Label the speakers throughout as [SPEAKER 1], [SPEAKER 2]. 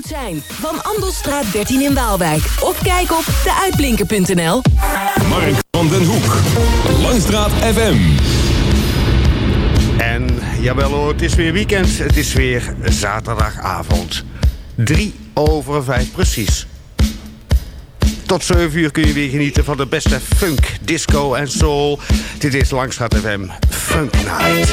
[SPEAKER 1] moet zijn. Van Andelstraat 13 in Waalwijk. Of kijk op deuitblinker.nl.
[SPEAKER 2] Mark van den Hoek. Langstraat FM.
[SPEAKER 3] En jawel hoor, het is weer weekend. Het is weer zaterdagavond. Drie over vijf precies. Tot 7 uur kun je weer genieten van de beste funk, disco en soul. Dit is Langstraat FM Funk Night.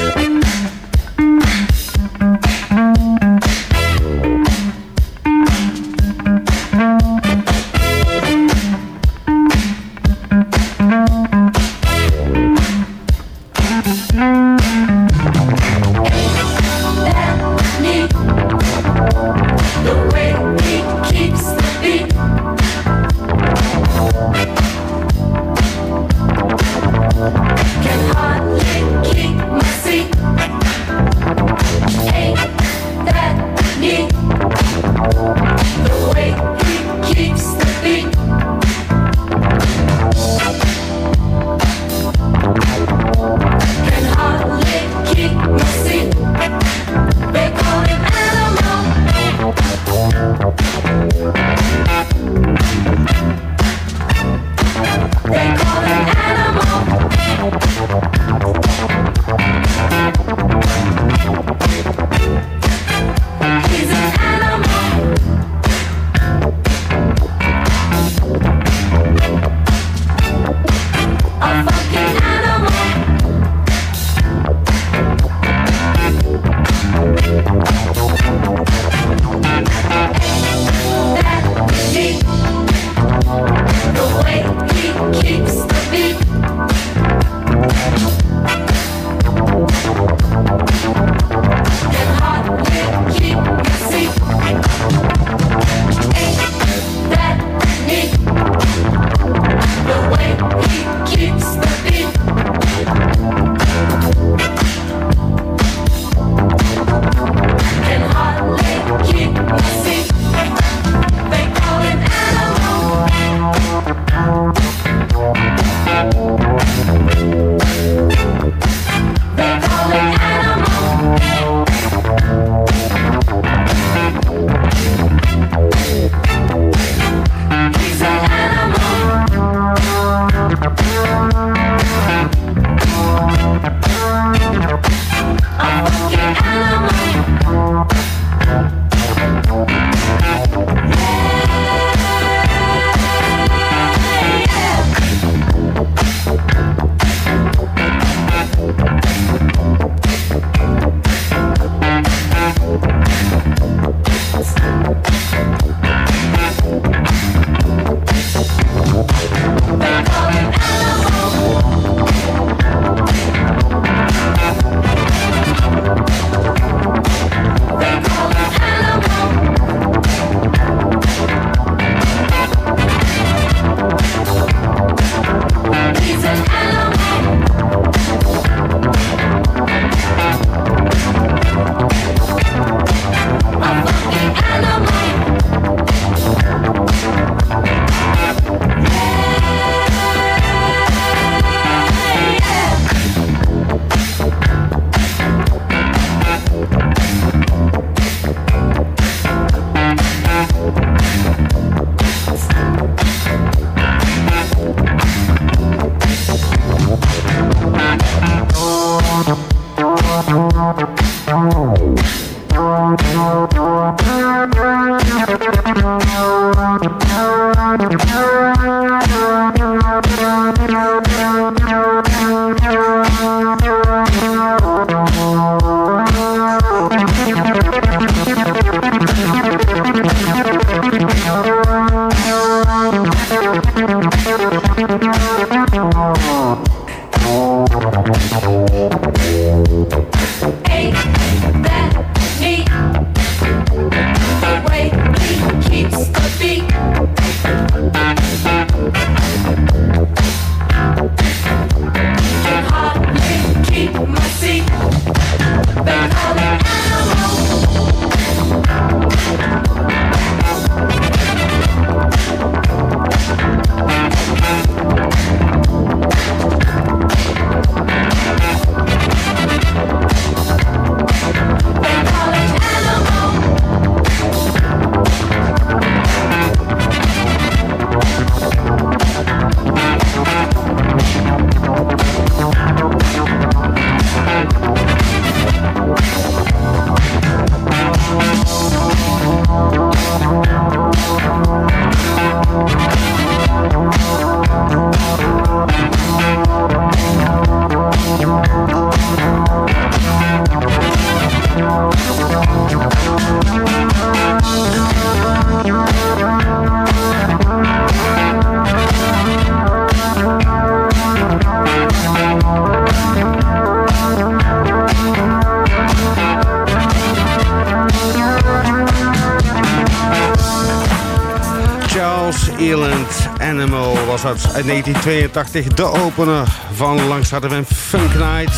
[SPEAKER 4] Uit 1982. De opener van Langs hadden Funk Night.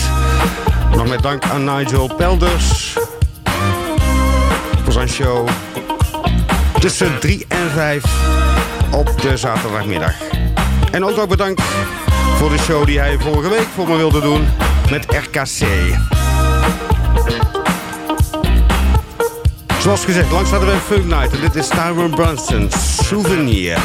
[SPEAKER 4] Nog met dank aan Nigel Pelders voor zijn show tussen 3 en 5 op de zaterdagmiddag. En ook bedankt voor de show die hij vorige week voor me wilde doen met RKC. Zoals gezegd, langs hadden we Funk Night en dit is Tyrone Brunson, Souvenir.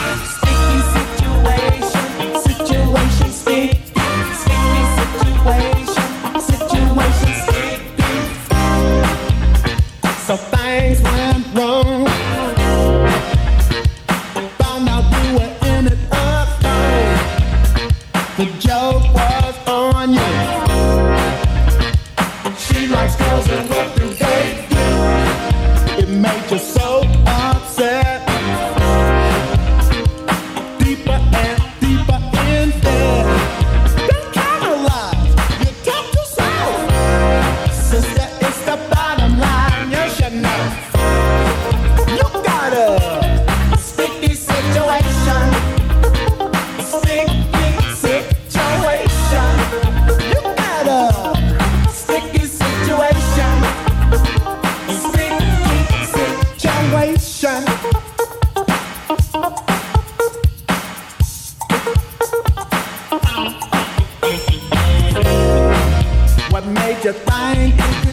[SPEAKER 3] your thing.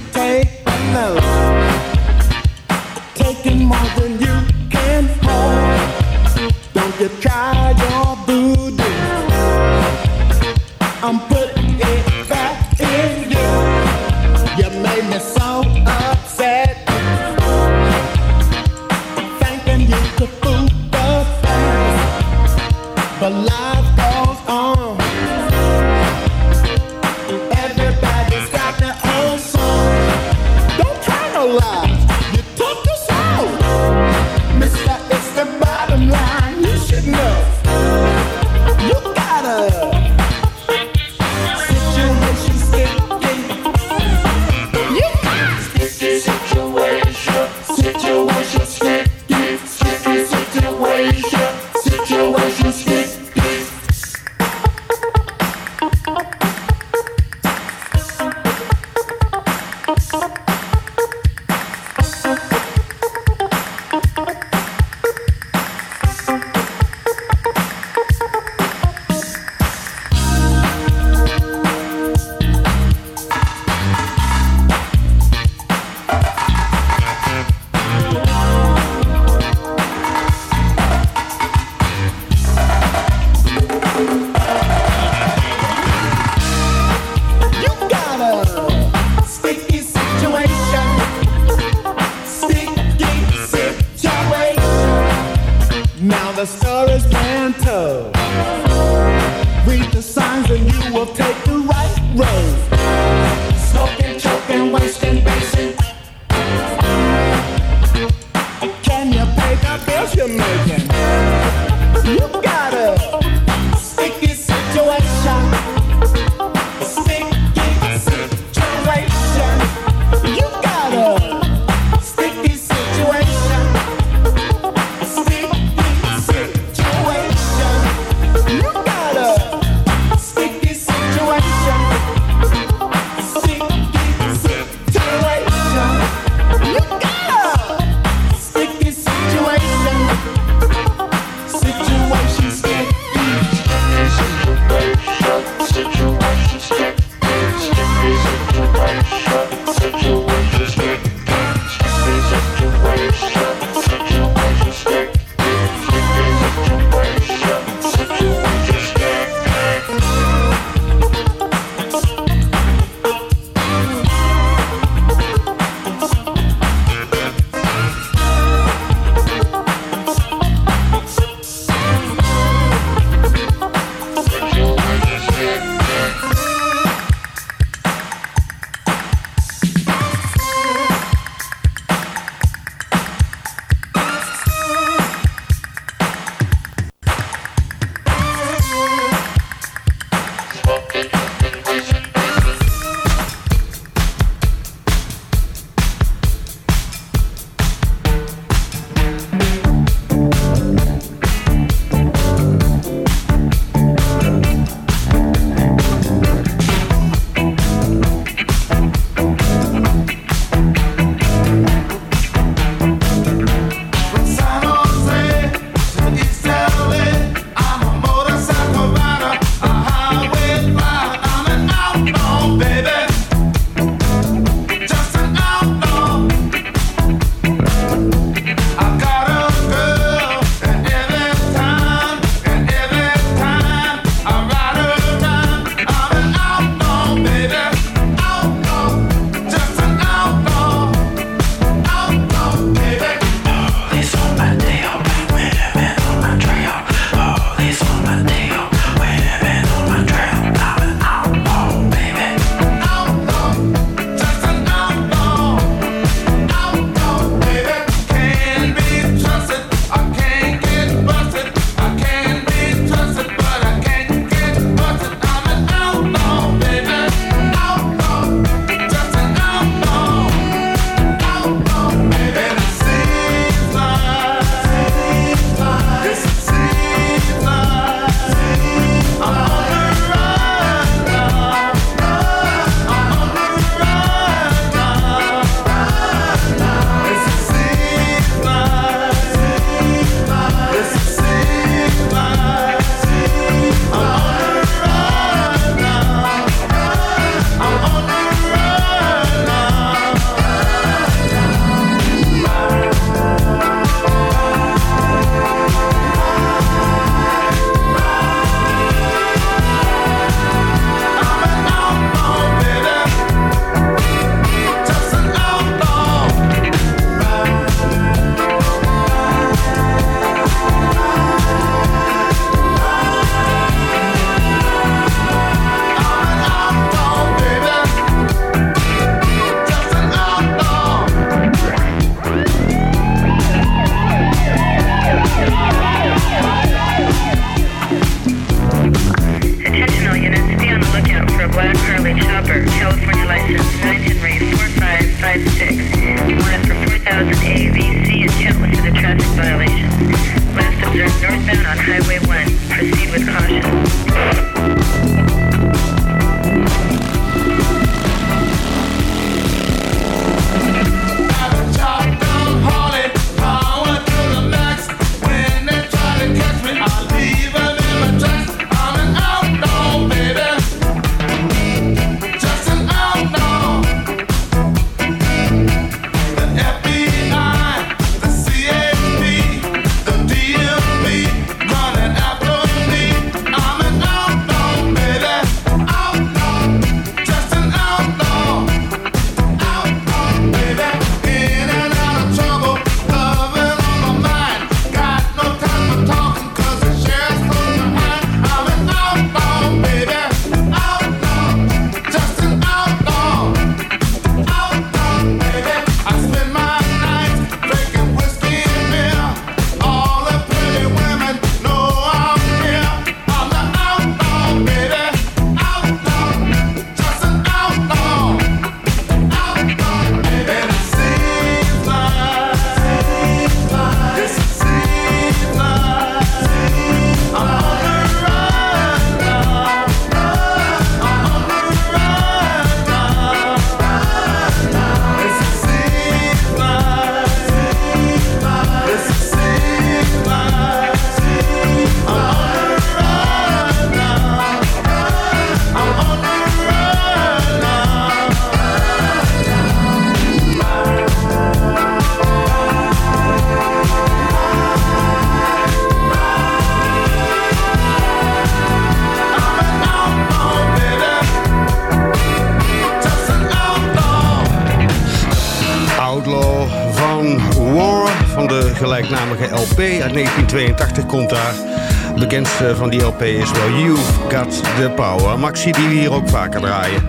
[SPEAKER 3] Bekendste van die LP is wel You've Got The Power. Maxi die we hier ook vaker draaien.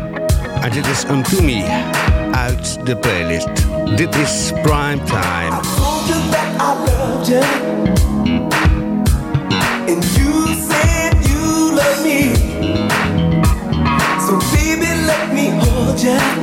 [SPEAKER 3] En dit is Unto Me uit de playlist. Dit is Prime Time.
[SPEAKER 5] I. And you said me. So baby, let me hold.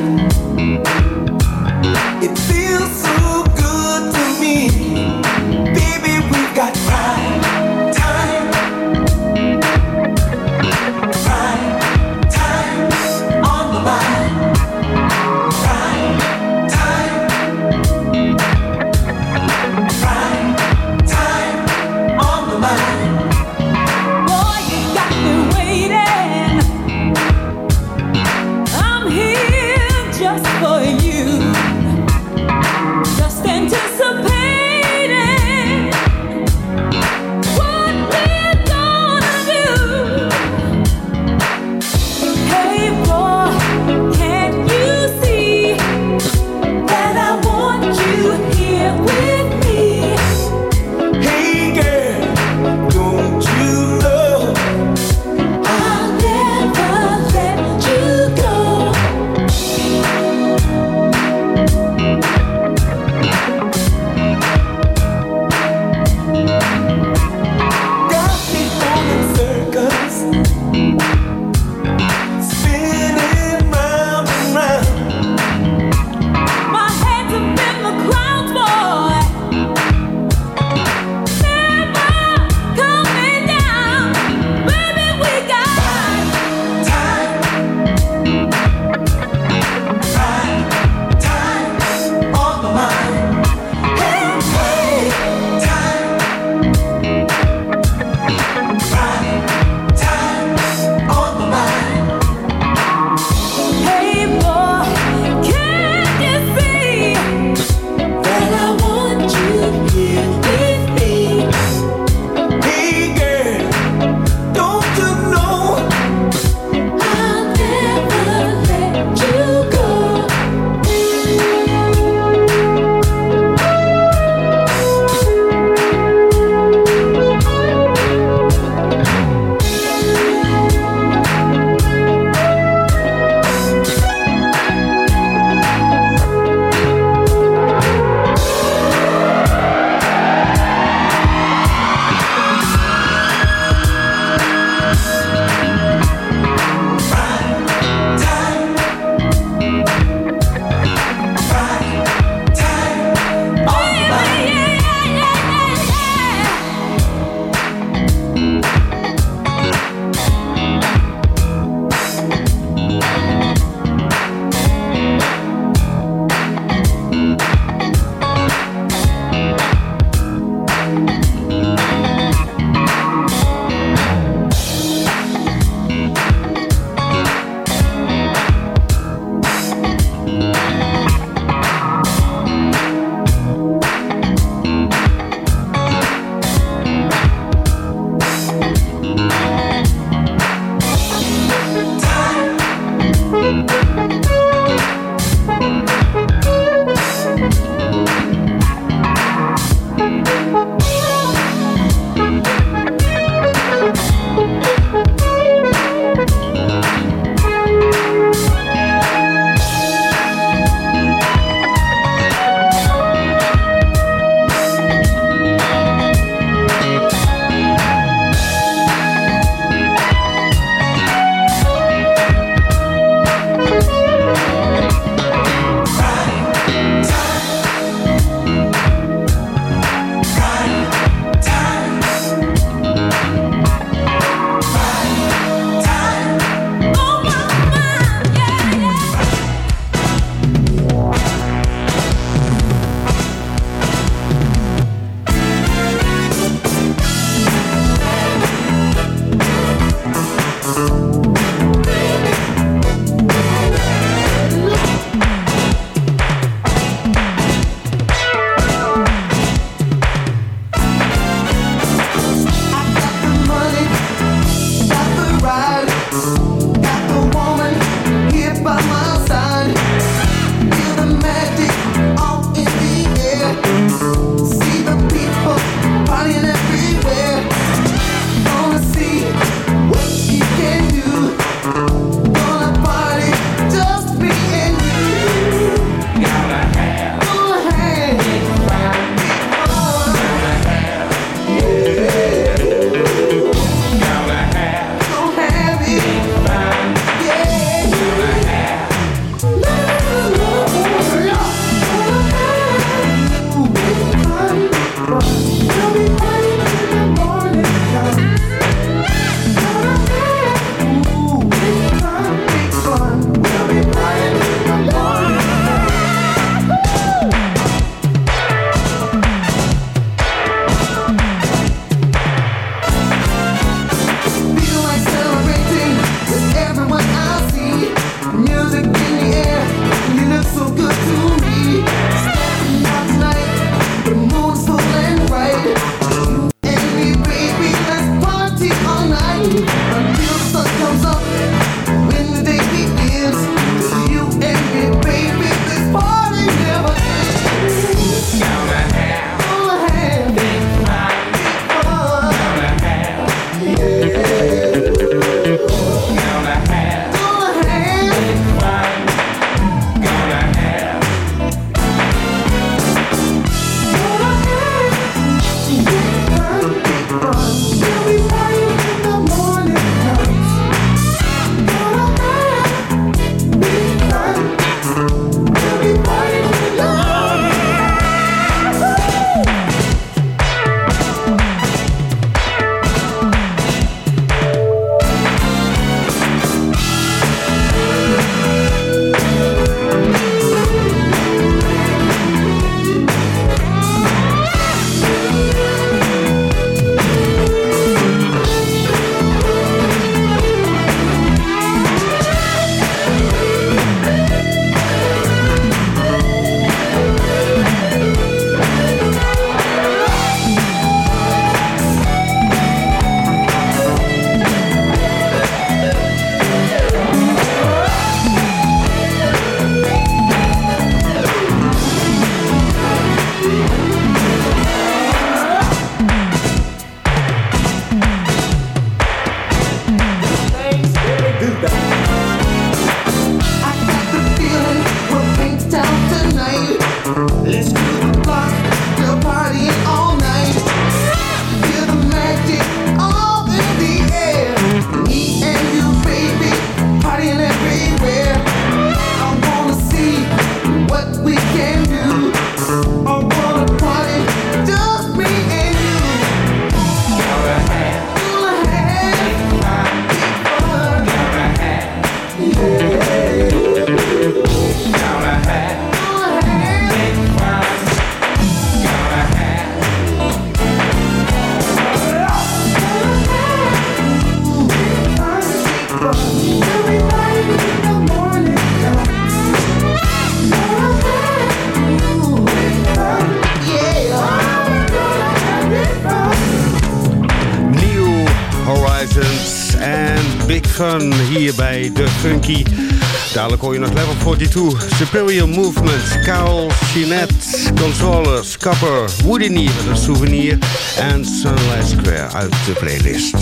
[SPEAKER 6] 42, Superior Movement, Carol, Jeanette, Controller, Scupper, Woody een souvenir en Sunlight Square uit de playlist.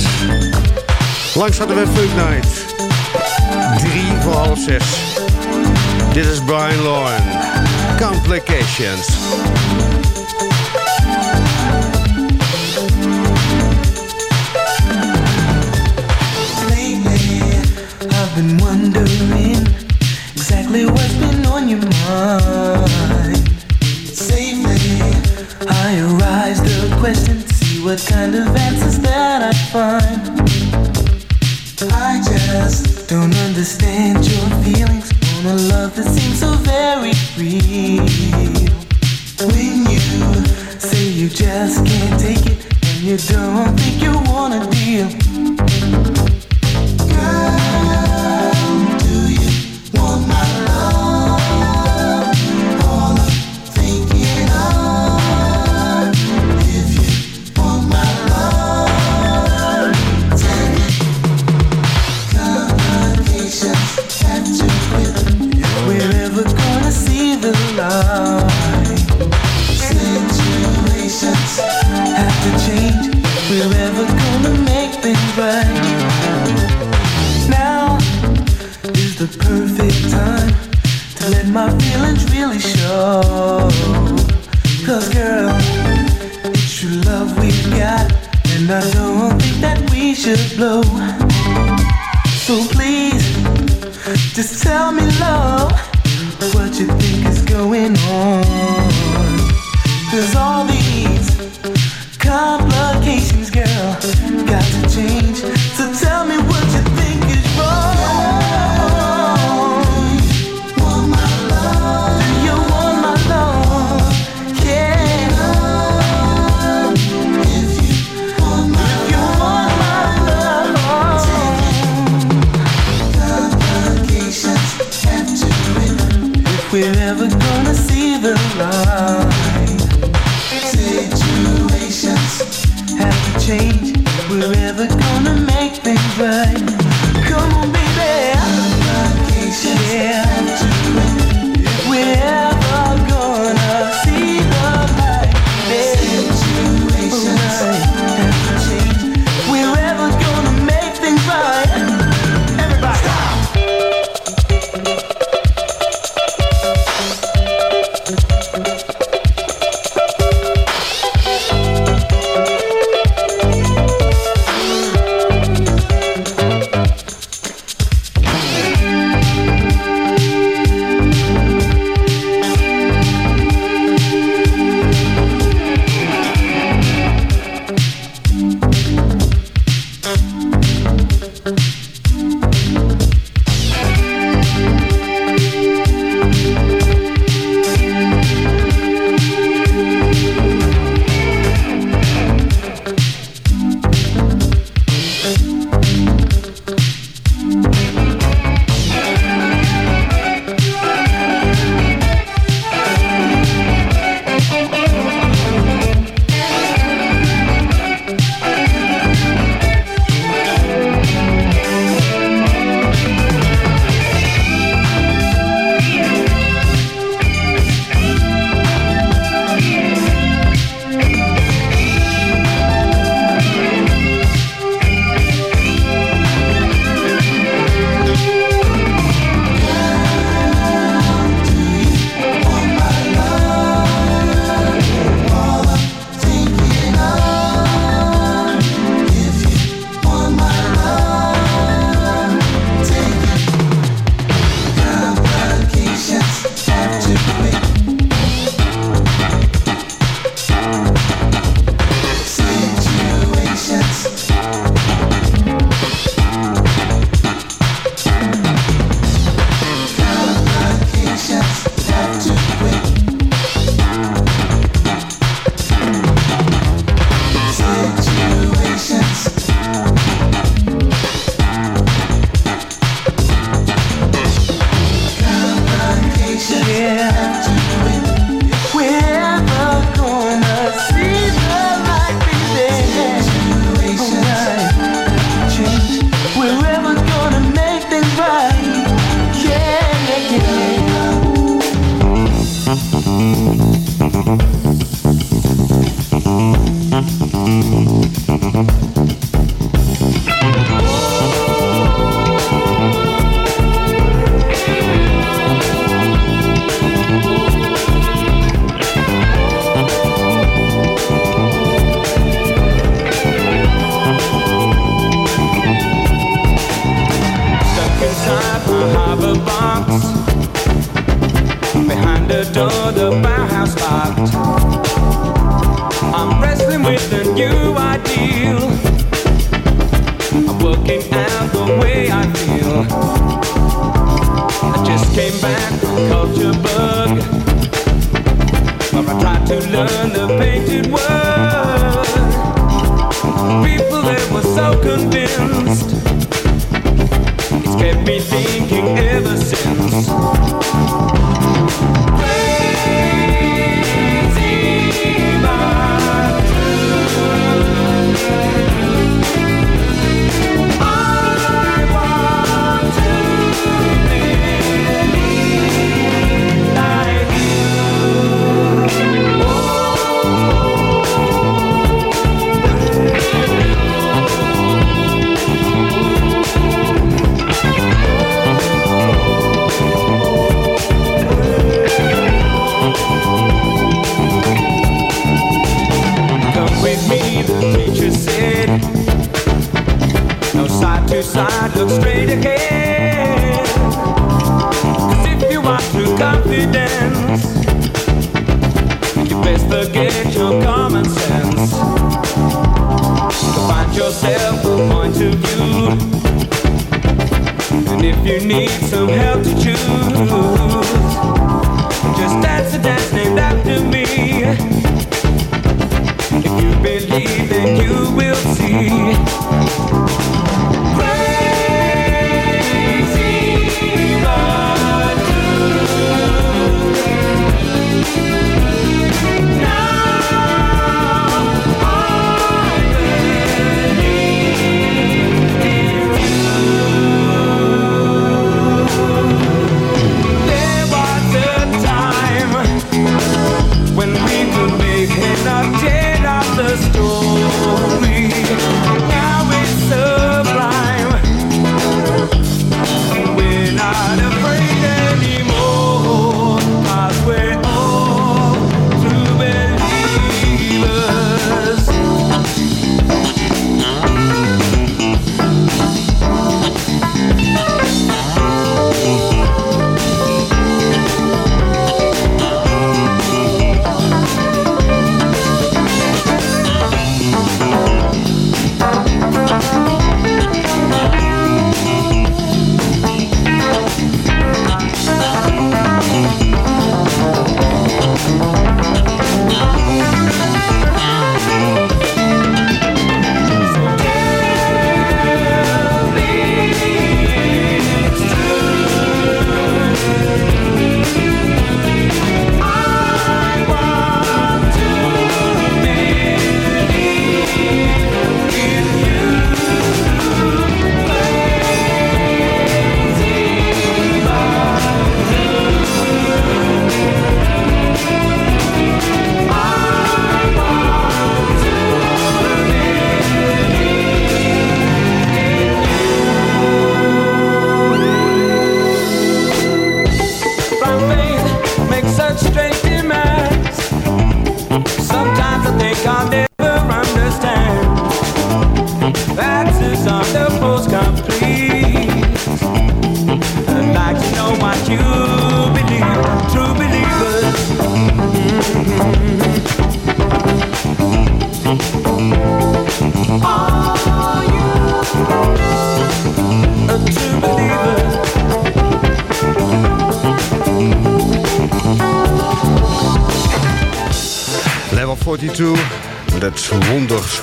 [SPEAKER 6] Langs hadden we Funk Night. Drie voor half zes. Dit is Brian Lauren. Complications.
[SPEAKER 7] And I don't think that we should blow. So please, just tell me, love, what you think is going on.
[SPEAKER 8] Cause all these complications, girl, got to change. So tell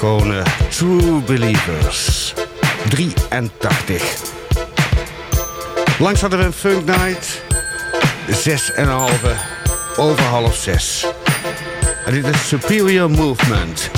[SPEAKER 9] schone True
[SPEAKER 10] Believers.
[SPEAKER 3] 83. Langs hadden we een funk night. Zes en een halve. Over half zes. En dit is Superior Movement.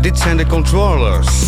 [SPEAKER 5] Dit zijn de Controllers.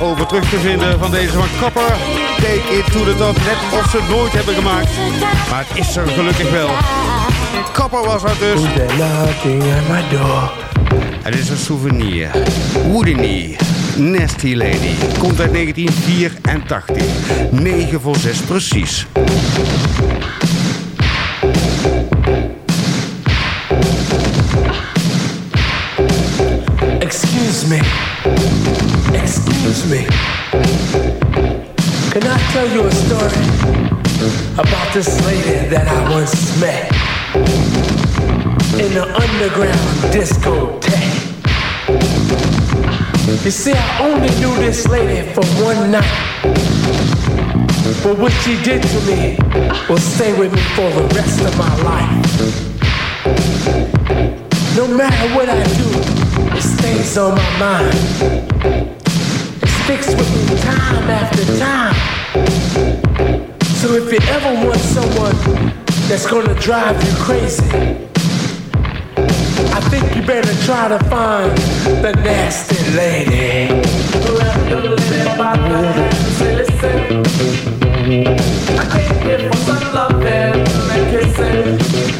[SPEAKER 3] Over terug te vinden van deze van Kapper. Take it to the top, net of ze het nooit hebben gemaakt. Maar het is er gelukkig wel. Kapper was dat dus. Het is een souvenir. Woodeny, Nasty Lady. Komt uit 1984. 9 voor 6 precies.
[SPEAKER 6] Excuse me. Excuse me. Can I tell you a story about this lady that I once met in the underground discotheque? You see, I only knew this lady for one night. But what she did to me will stay with me for the rest of my life. No matter what I do, it stays on my mind. Sticks with me time after time. So if you ever want someone that's gonna drive you crazy, I think you better try to find the nasty lady.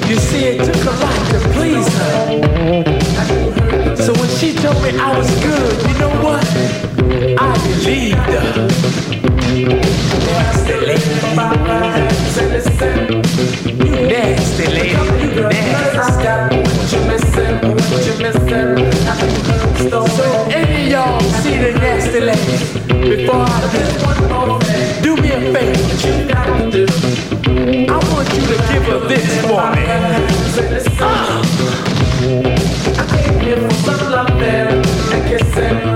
[SPEAKER 6] You see, it took a lot to please her. So when she told me I was good, you know what? I believed. Nasty lady, say, listen. You nasty lady, you nasty. What you missing? What you missing? So any y'all see the nasty lady before I do, do me a favor. I want you to give her this for me. Ah. I came here for some loving and kissing.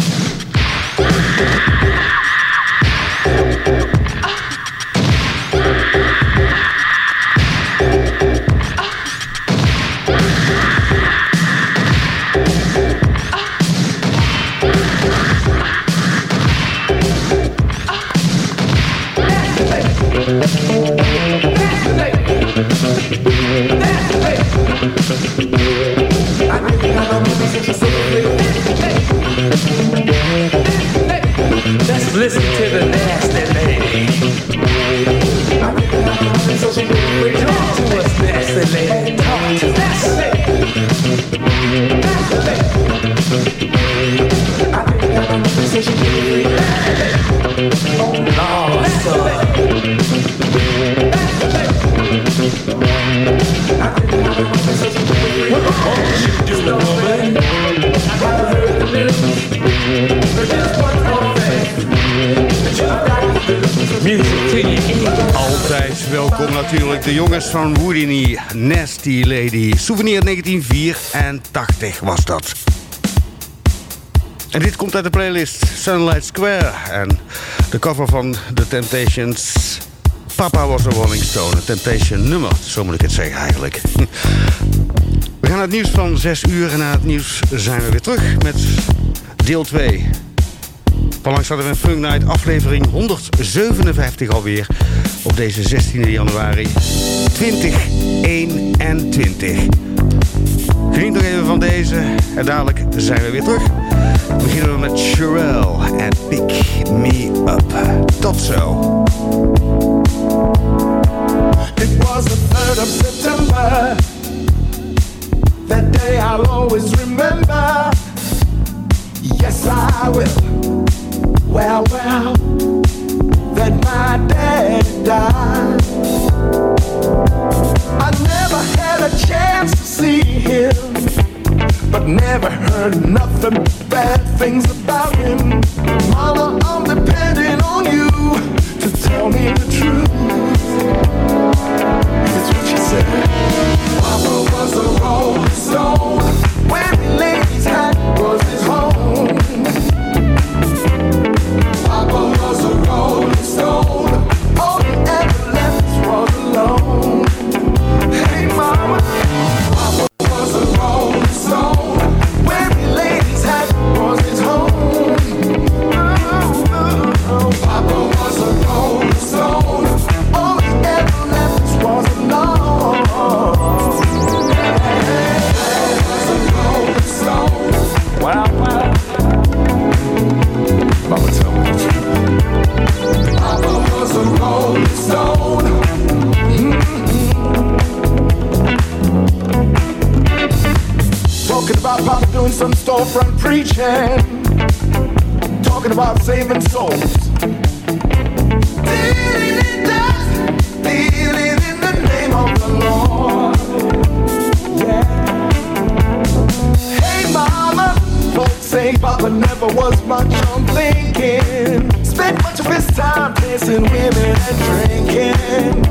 [SPEAKER 3] de jongens van Woodini, Nasty Lady. Souvenir 1984 was dat. En dit komt uit de playlist Sunlight Square. En de cover van The Temptations. Papa was een Rolling Stone. Een Temptation nummer, zo moet ik het zeggen eigenlijk. We gaan het nieuws van 6 uur. En na het nieuws zijn we weer terug met deel 2. Onlangs hadden we een Funk Night aflevering 157 alweer. Op deze 16 januari 2021. Geniet nog even van deze. En dadelijk zijn we weer terug. Beginnen we met Sherelle en Pick Me Up. Tot zo.
[SPEAKER 11] It was the 3rd of September. That day I'll always remember. Yes, I will. Well, well, my dad died. I never had a chance to see him, but never heard nothing bad things about him. Mama, I'm depending on you to tell me the truth. About Papa doing some storefront preaching. Talking about saving souls. Dealing in death, dealing in the name of the Lord. Yeah. Hey mama, folks say Papa never was much on thinking. Spent much of his time chasing women and drinking.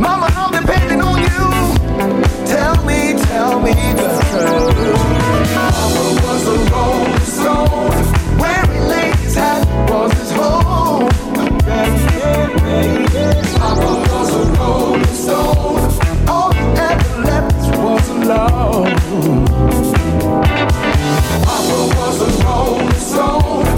[SPEAKER 11] Mama, I'm depending on you. Tell me, tell me the truth. love. Papa was a
[SPEAKER 12] lonely soul.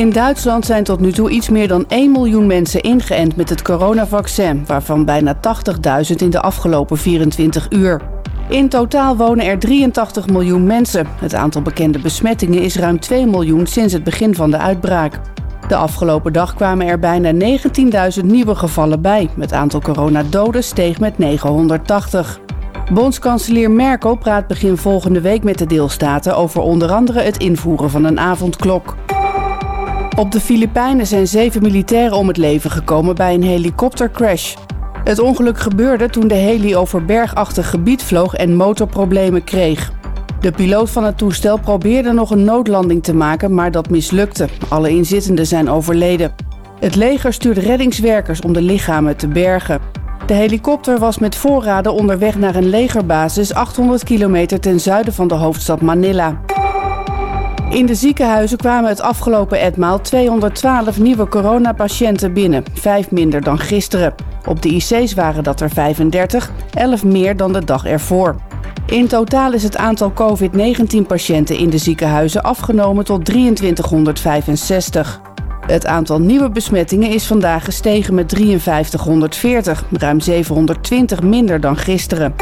[SPEAKER 13] In Duitsland zijn tot nu toe iets meer dan 1 miljoen mensen ingeënt met het coronavaccin, waarvan bijna 80.000 in de afgelopen 24 uur. In totaal wonen er 83 miljoen mensen. Het aantal bekende besmettingen is ruim 2 miljoen sinds het begin van de uitbraak. De afgelopen dag kwamen er bijna 19.000 nieuwe gevallen bij. Het aantal coronadoden steeg met 980. Bondskanselier Merkel praat begin volgende week met de deelstaten over onder andere het invoeren van een avondklok. Op de Filipijnen zijn zeven militairen om het leven gekomen bij een helikoptercrash. Het ongeluk gebeurde toen de heli over bergachtig gebied vloog en motorproblemen kreeg. De piloot van het toestel probeerde nog een noodlanding te maken, maar dat mislukte. Alle inzittenden zijn overleden. Het leger stuurt reddingswerkers om de lichamen te bergen. De helikopter was met voorraden onderweg naar een legerbasis 800 kilometer ten zuiden van de hoofdstad Manila. In de ziekenhuizen kwamen het afgelopen etmaal 212 nieuwe coronapatiënten binnen, vijf minder dan gisteren. Op de IC's waren dat er 35, 11 meer dan de dag ervoor. In totaal is het aantal COVID-19-patiënten in de ziekenhuizen afgenomen tot 2365. Het aantal nieuwe besmettingen is vandaag gestegen met 5340, ruim 720 minder dan gisteren.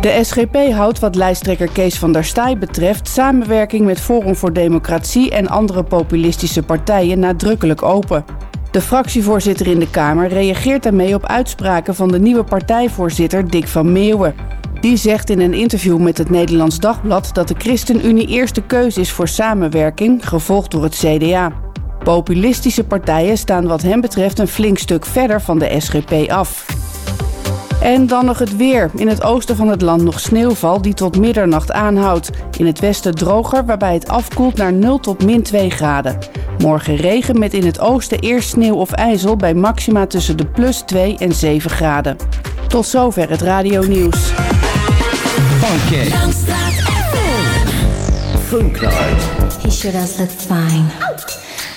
[SPEAKER 13] De SGP houdt wat lijsttrekker Kees van der Staaij betreft samenwerking met Forum voor Democratie en andere populistische partijen nadrukkelijk open. De fractievoorzitter in de Kamer reageert daarmee op uitspraken van de nieuwe partijvoorzitter Dick van Meeuwen. Die zegt in een interview met het Nederlands Dagblad dat de ChristenUnie eerste keuze is voor samenwerking, gevolgd door het CDA. Populistische partijen staan wat hem betreft een flink stuk verder van de SGP af. En dan nog het weer. In het oosten van het land nog sneeuwval die tot middernacht aanhoudt. In het westen droger, waarbij het afkoelt naar 0 tot min 2 graden. Morgen regen met in het oosten eerst sneeuw of ijzel bij maxima tussen de plus 2 en 7 graden. Tot zover het radio nieuws.
[SPEAKER 3] Funky. Funk Night.
[SPEAKER 14] He sure does look fine.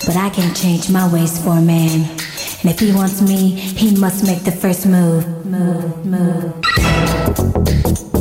[SPEAKER 14] But I can change my ways for a man. And if he wants me, he must make the first move. Move, move.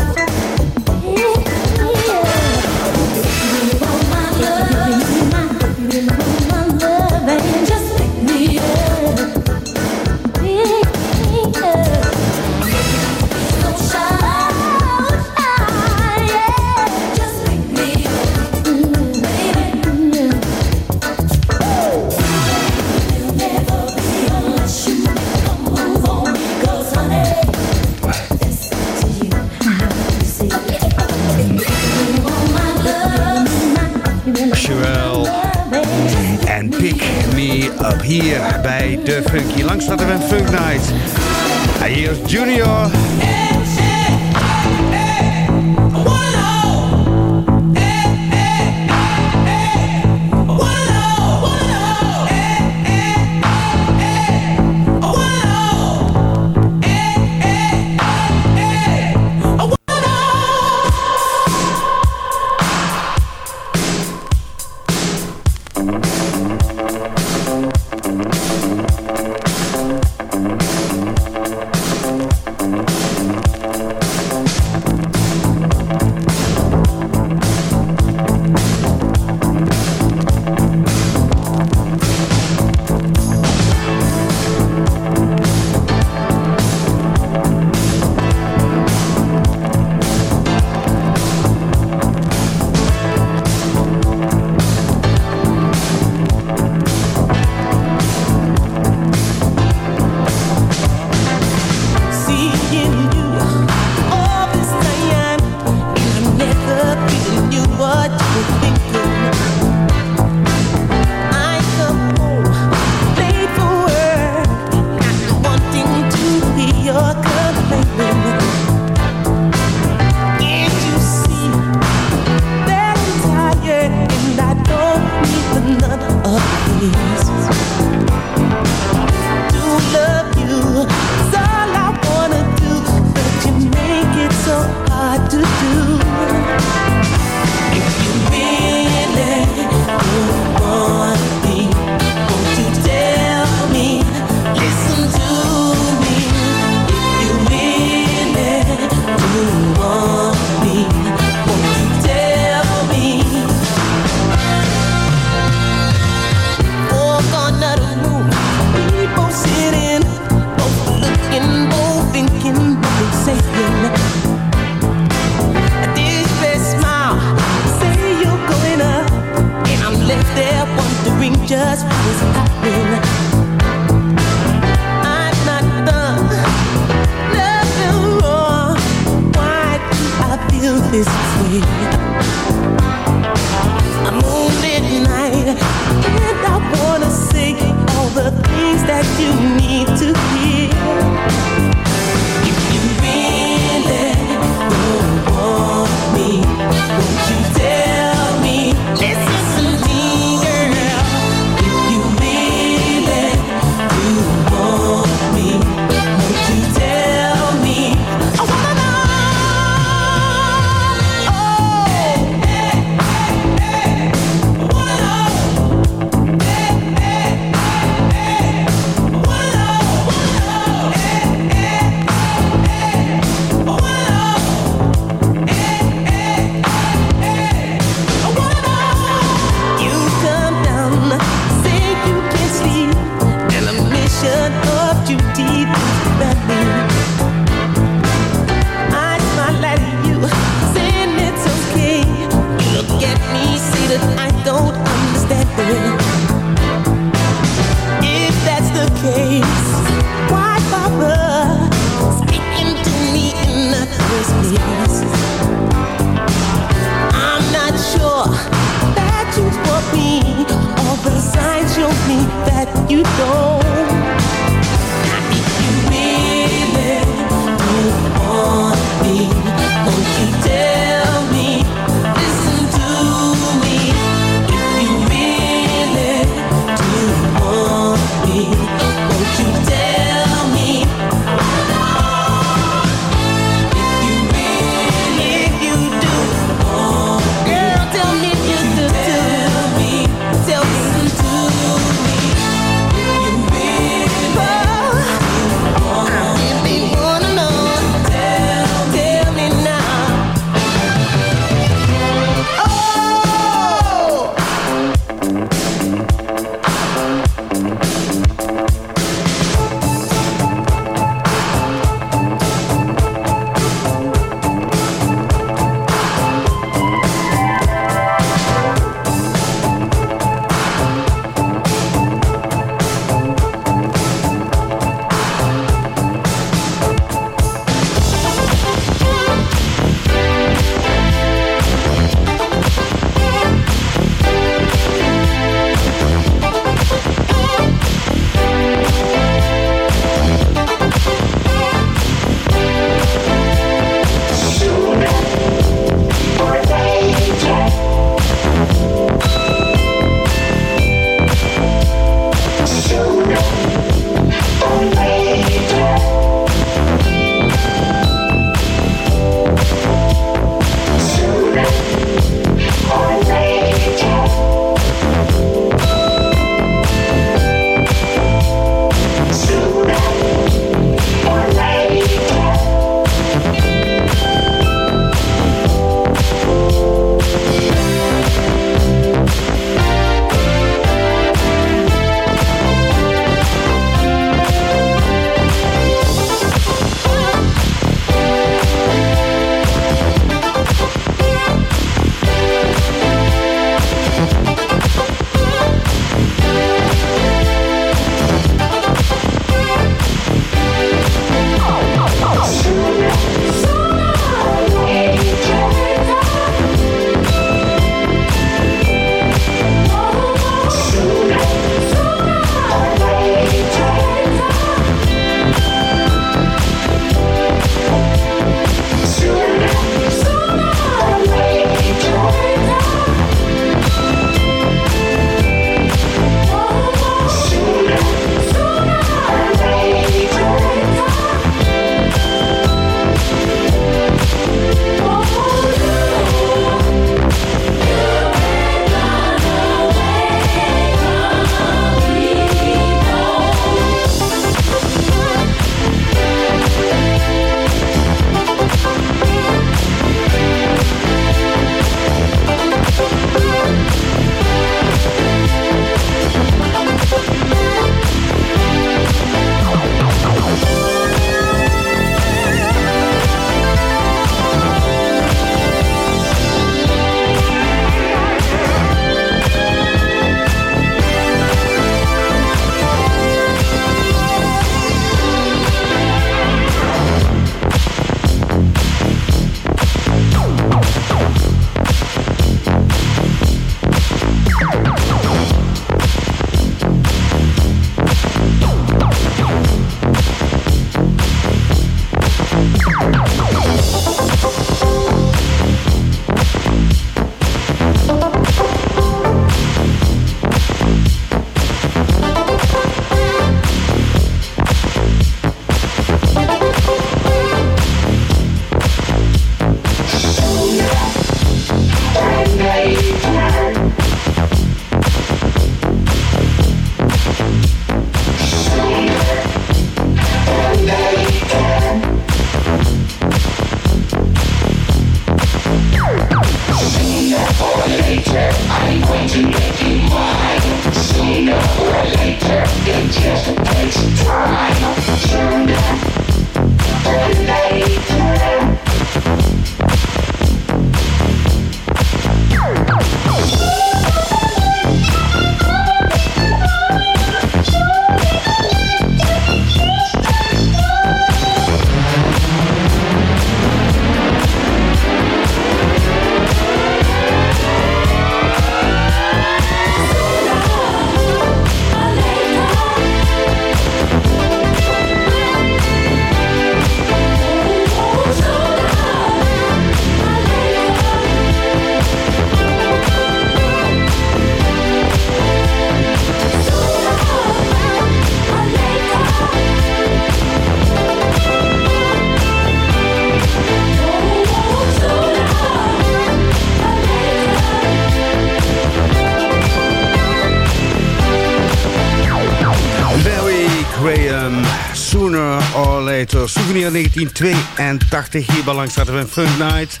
[SPEAKER 3] 1982 hier bij langs hadden een Funk Night.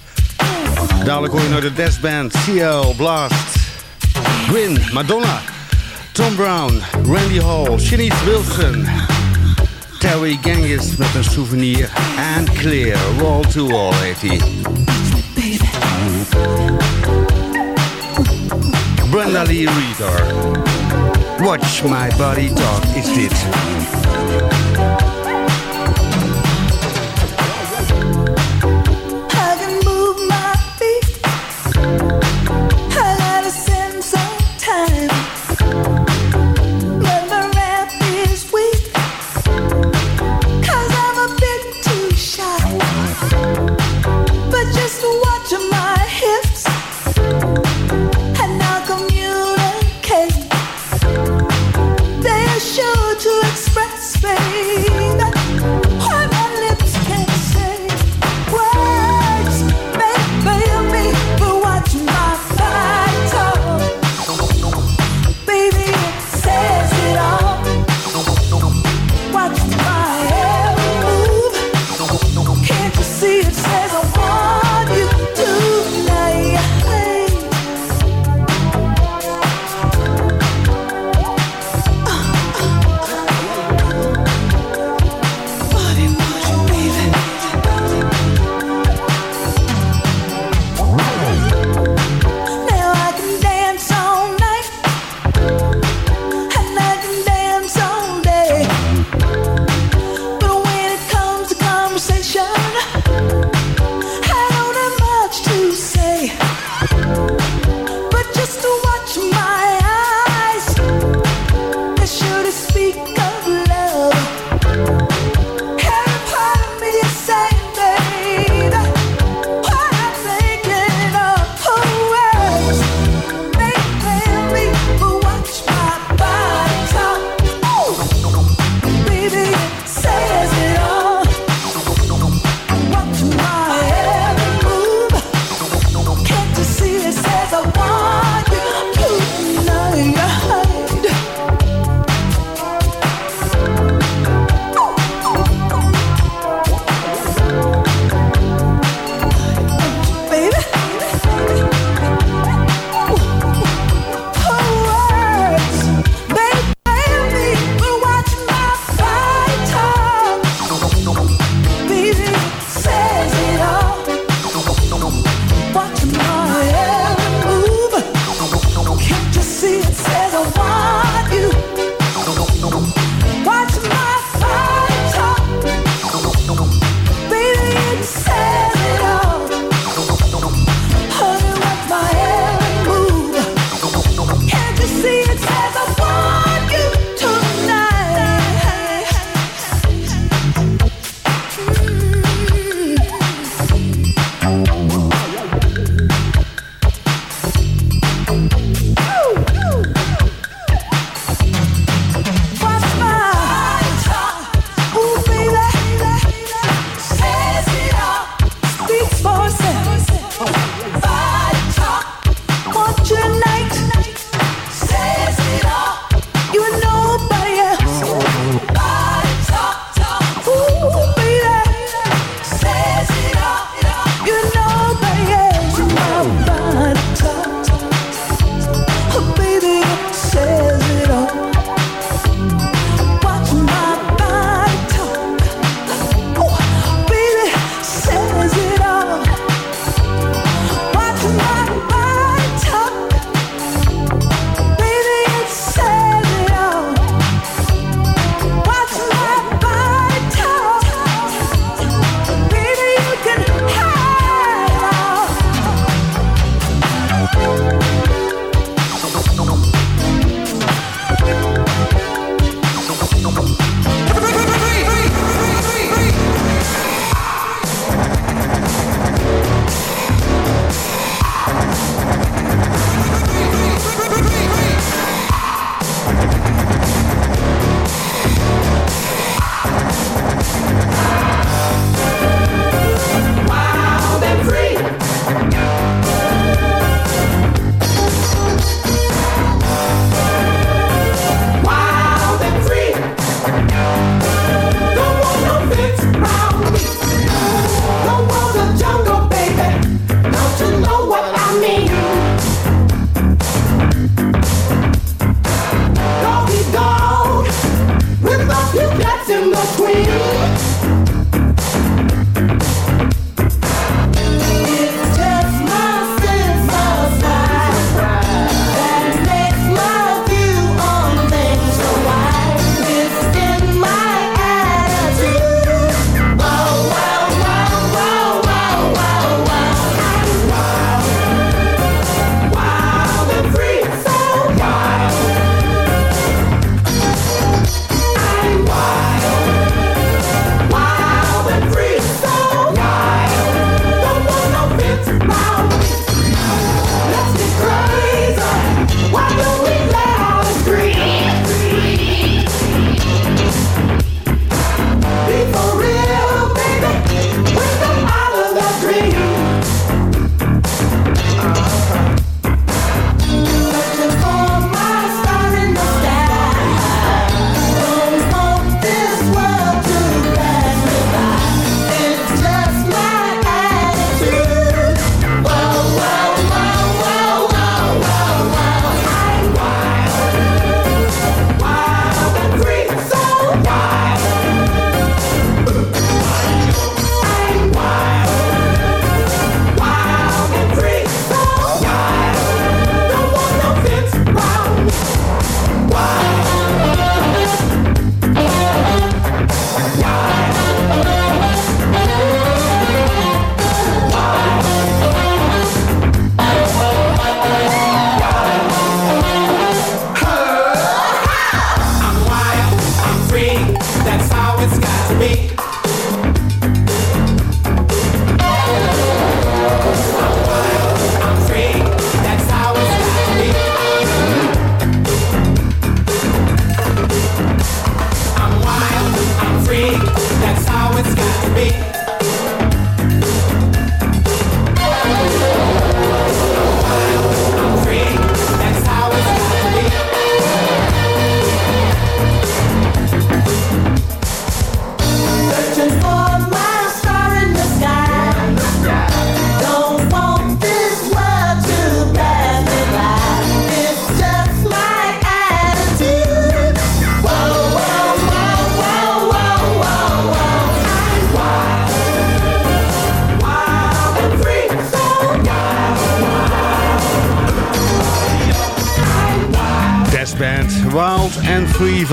[SPEAKER 3] Dadelijk hoor je naar de Death Band, CL, Blast, Gwyn, Madonna, Tom Brown, Randy Hall, Shanice Wilson, Terry Genghis met een souvenir en Clear, Wall to Wall heet hij. Brenda Lee Reader. Watch my body talk is dit.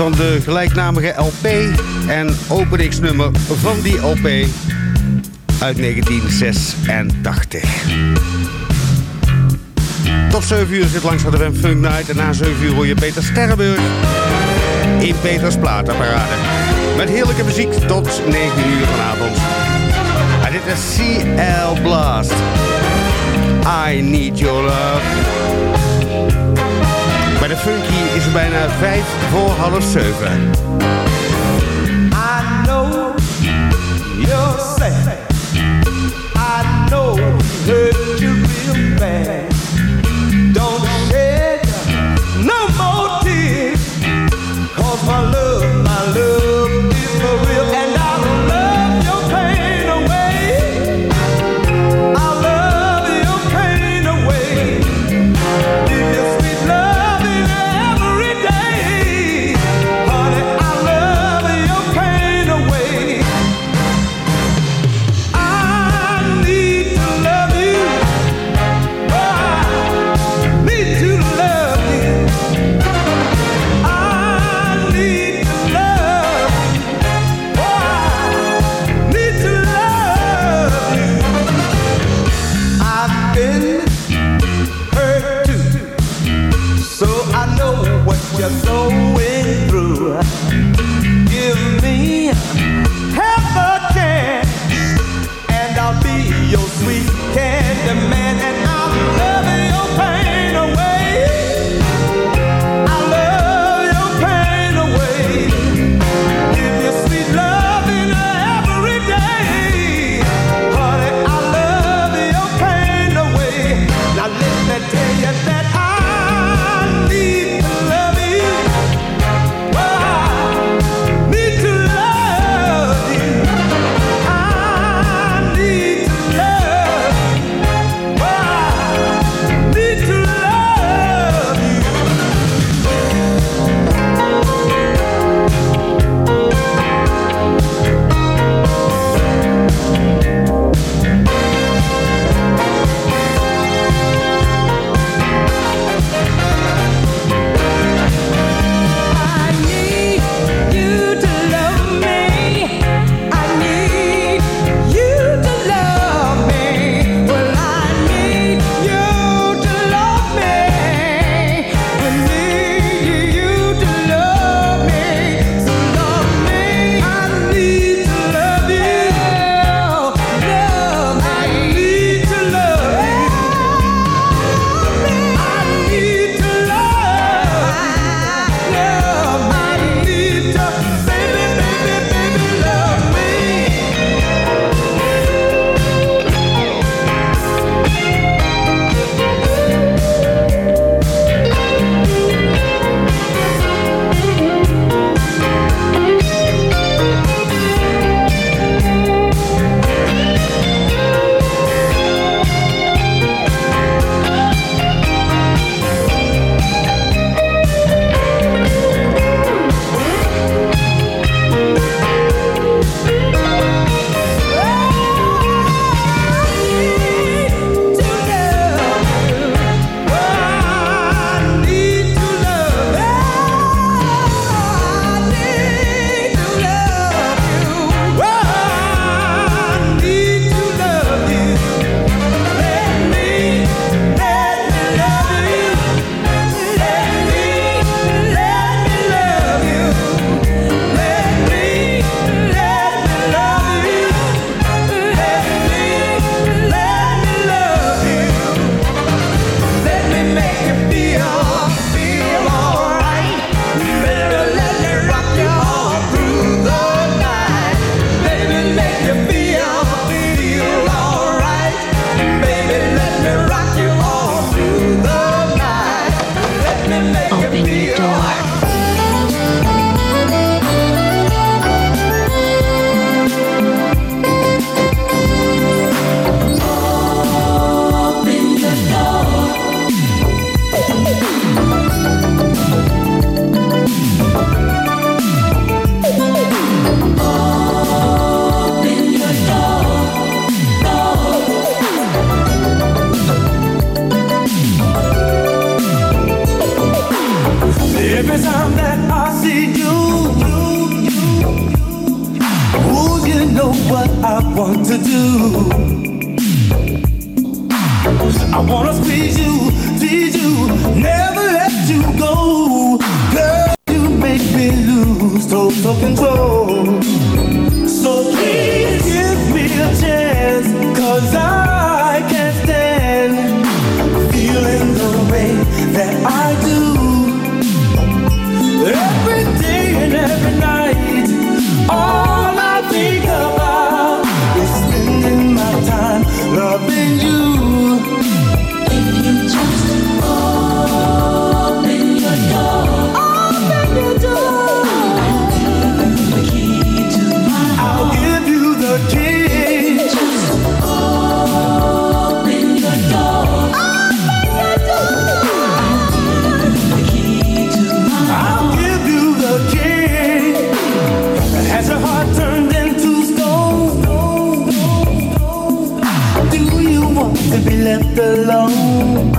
[SPEAKER 3] Van de gelijknamige LP en openingsnummer van die LP uit 1986. Tot 7 uur zit langs de Wem Funk Night en na 7 uur hoor je Peter Sterrenburg in Peters Platenparade. Met heerlijke muziek tot 9 uur vanavond. En dit is CL Blast. I Need Your Love. Bij de Funky is het bijna 5 voor half 7.
[SPEAKER 15] I know you're sad. I know he hurt you real bad. To be
[SPEAKER 6] left alone?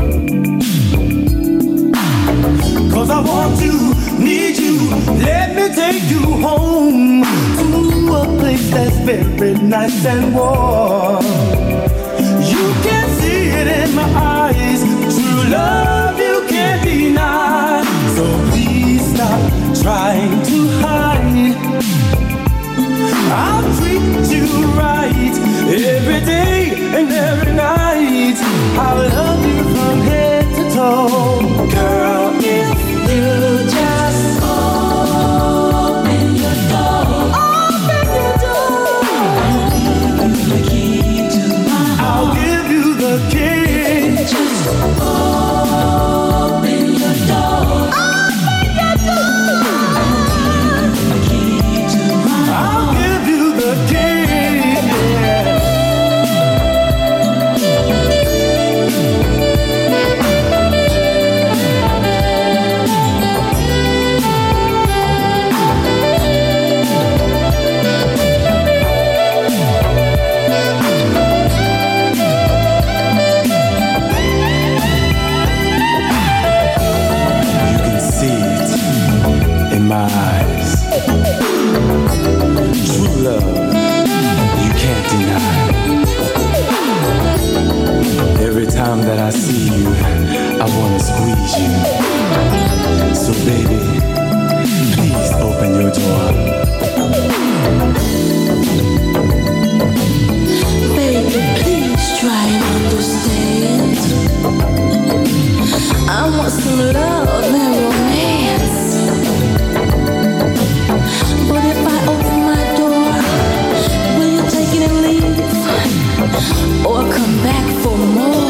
[SPEAKER 6] Cause I want you, need you, let me take you home to a place that's very nice and warm. You can see it in my eyes, true love you can't deny. So please stop trying to hide. I'll treat you right every day and every night. I'll love you from head to toe, girl. Time that I see you, I wanna squeeze you. So baby, please open your door.
[SPEAKER 16] Baby, please try and understand. I want some love and romance. But if I open my door, will you take it and leave? Or come back for more?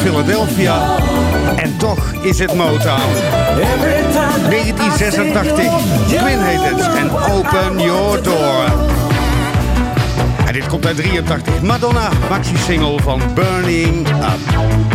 [SPEAKER 3] Philadelphia. En toch is het Motown. 1986. Quinn heet het. En Open Your Door. En dit komt uit 83. Madonna, maxi-single van Burning Up.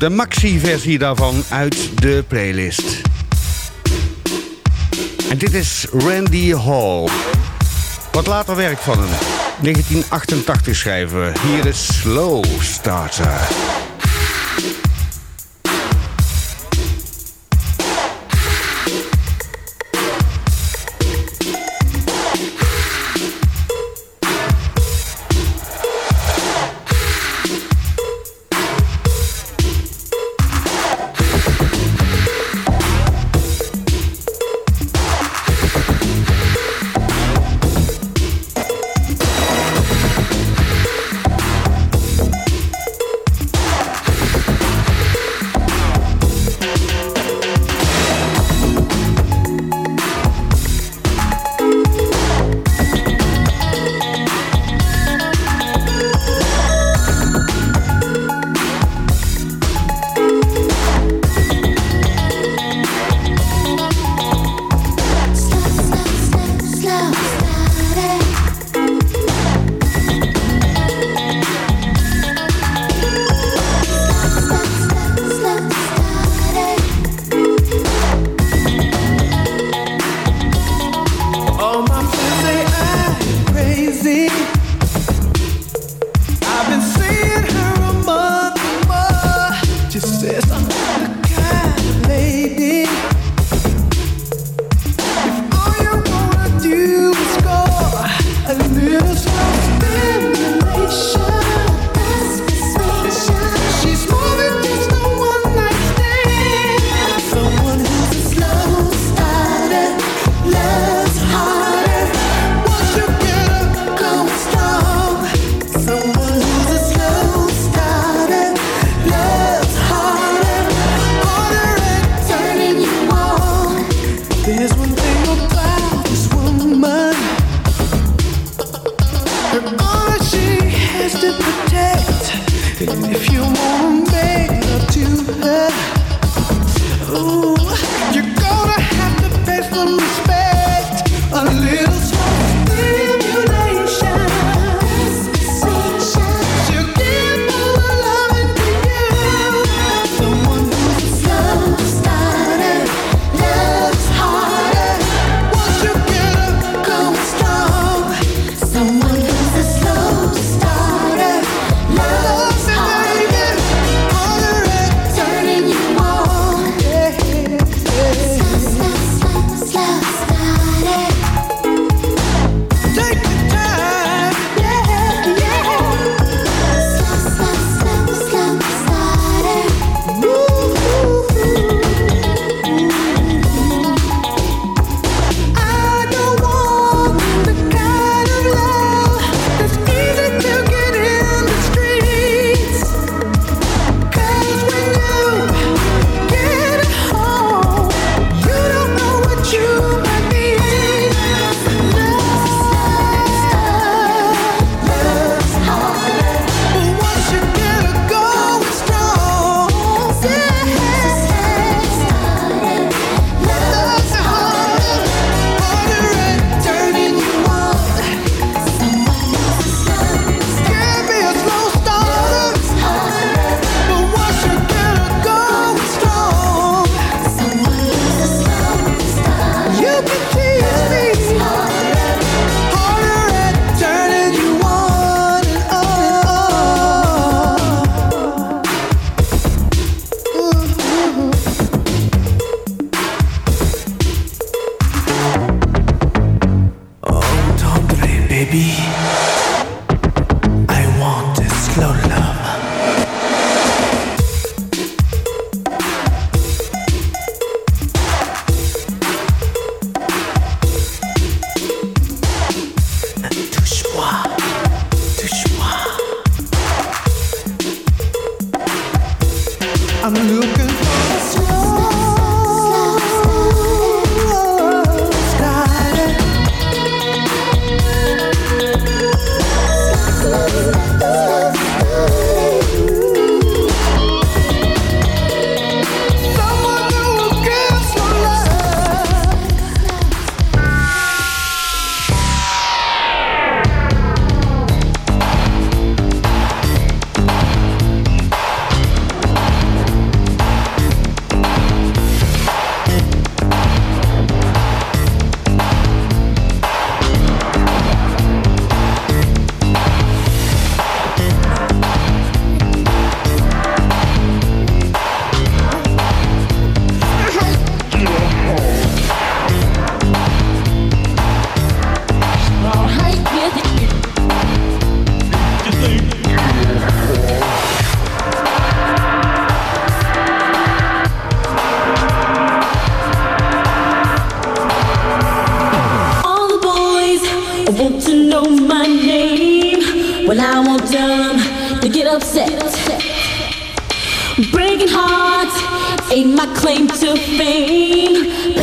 [SPEAKER 3] de maxi-versie daarvan uit de playlist. En dit is Randy Hall. Wat later werk van hem. 1988 schrijven. Hier is Slow Starter.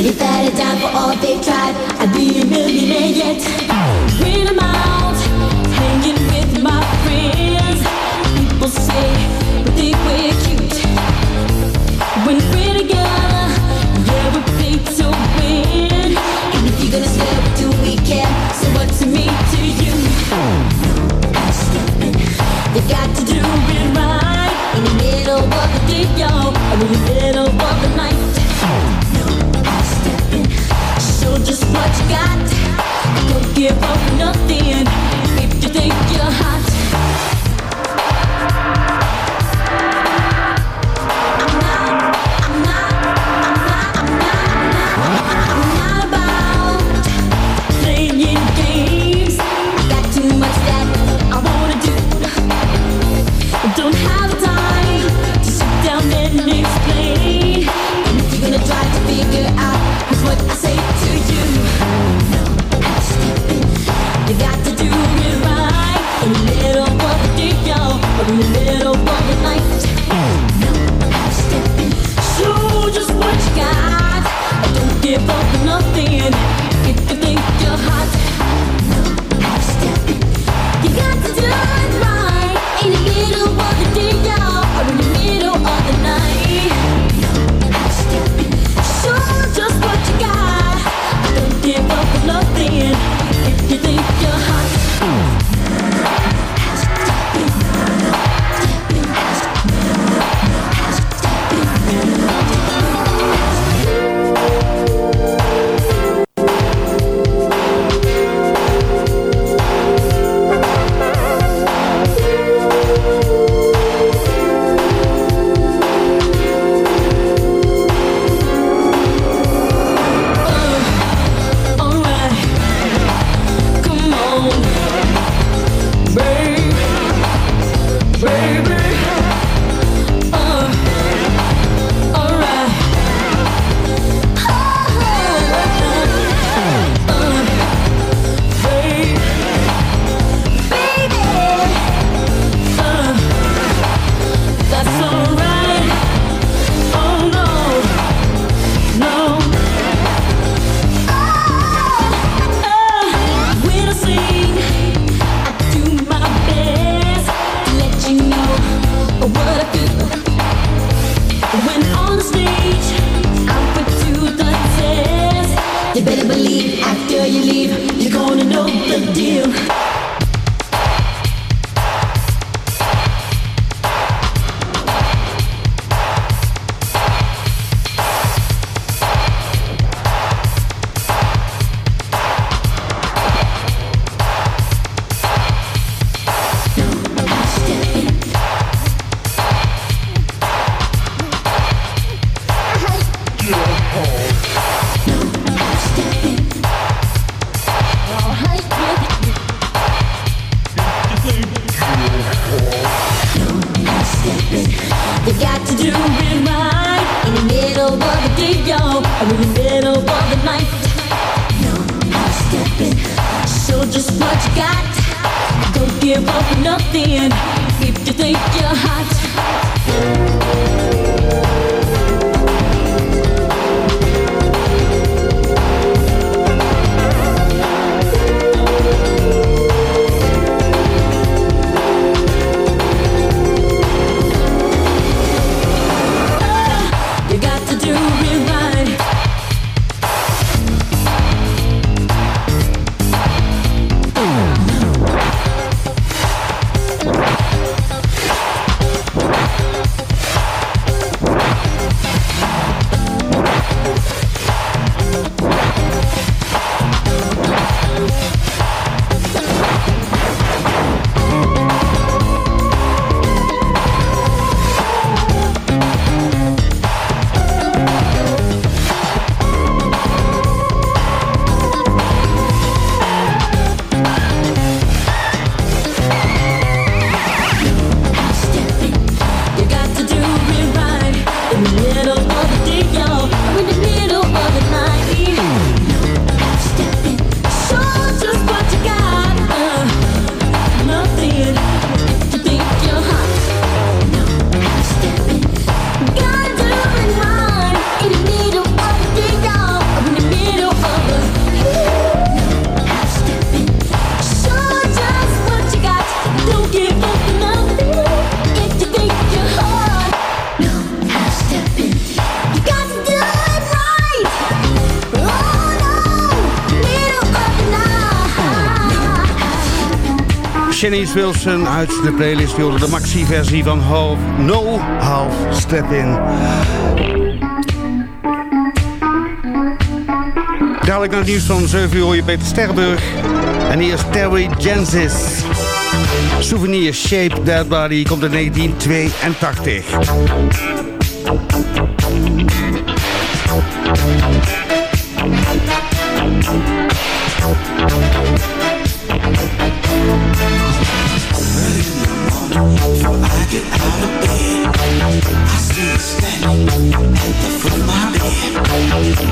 [SPEAKER 16] You
[SPEAKER 14] better die for all they tried. got. Don't give up nothing.
[SPEAKER 3] Shanice Wilson uit de playlist wilde de maxi-versie van Half, No Half Step In. Dadelijk naar het nieuws van 7 uur je Peter Sterrenburg. En hier is Terry Jensis. Souvenir Shape That Body komt in 1982.
[SPEAKER 17] Bed, I see you standing at the foot of my bed,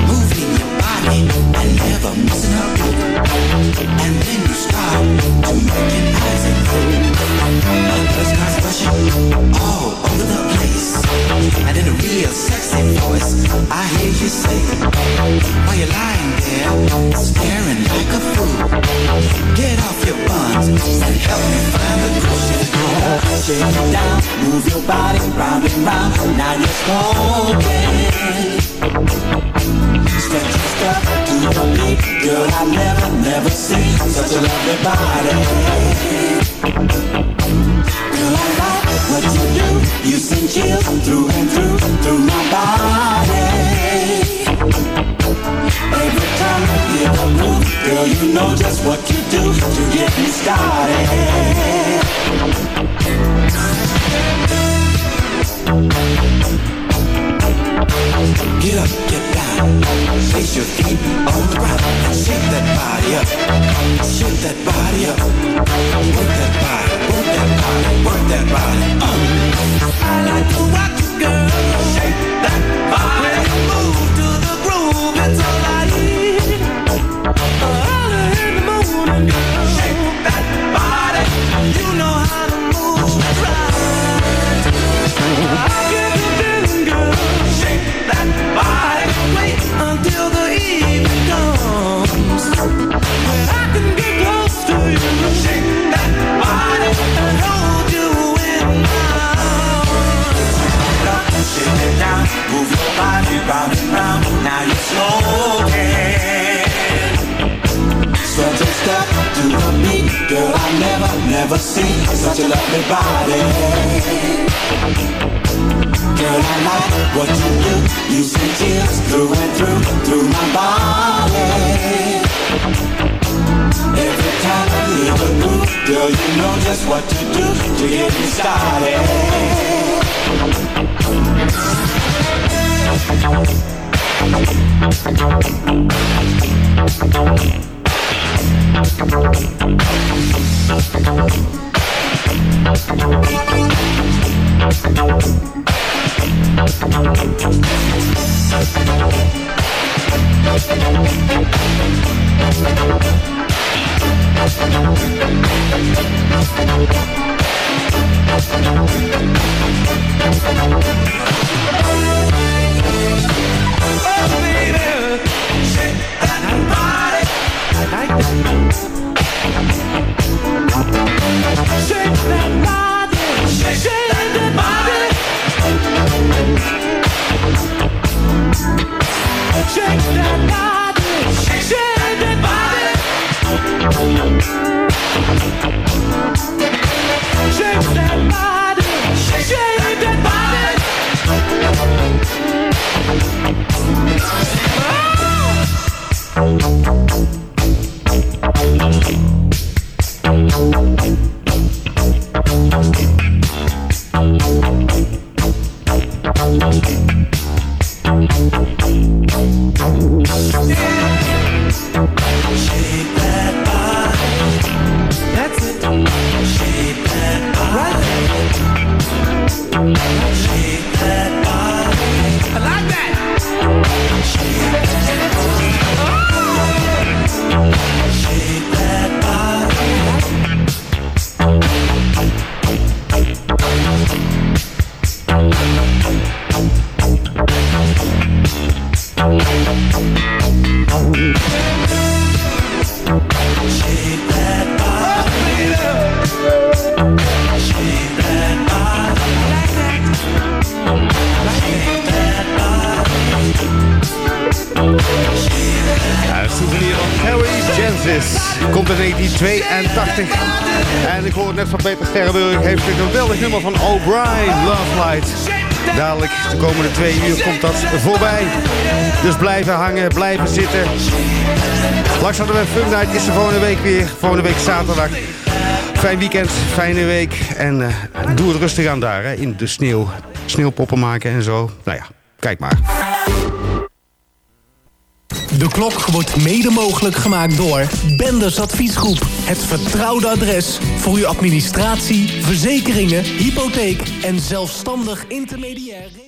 [SPEAKER 17] moving your body and never missing a beat. And then you start to making eyes at me. My blood starts rushing all over the place, and in a real sexy voice, I hear you say, while you're lying there staring like a fool, get off your buns and help me find the. Shake it down, move your body round and round. Now you're smoking. Step to step to the beat, girl. I never, never seen such a lovely body. Girl, I like what you do. You send chills through and through, through my body. Every time you hear the groove, girl, you know just what you do to get me started. Get up, get down, place your feet on the ground and shake that body up, shake that body up, work that body, work that body, work that body. I like to watch you, girl, shake that body, move to the groove,
[SPEAKER 3] blijven hangen, blijven zitten. Langs hadden we Fun Night is er volgende week weer. Volgende week zaterdag. Fijn weekend, fijne week. En eh, doe het rustig aan daar, hè, in de sneeuw. Sneeuwpoppen maken en zo. Nou ja, kijk maar.
[SPEAKER 12] De klok wordt mede mogelijk gemaakt door Benders Adviesgroep. Het vertrouwde adres voor uw administratie, verzekeringen, hypotheek en zelfstandig intermediair.